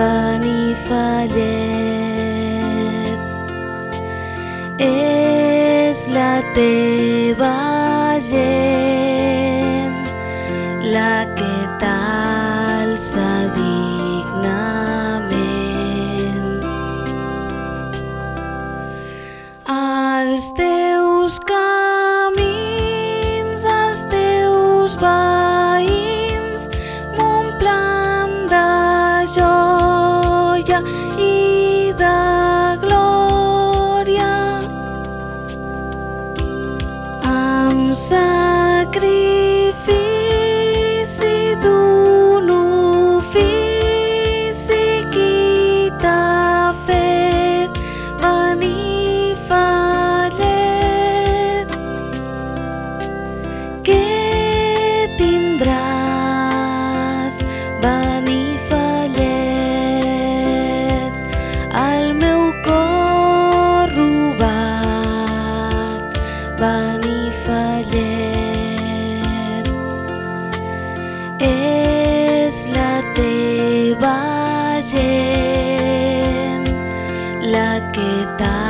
Benifallet. És la teva gent, Sacrifici d'un ofici qui t'ha fet venir fallet. Què tindràs, Benifallet, el meu cor robat, Benifallet. És la teva gent, la que t'alça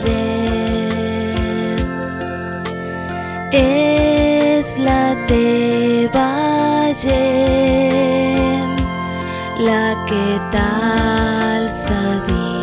Benifallet. És la teva gent, la que t'alça dignament.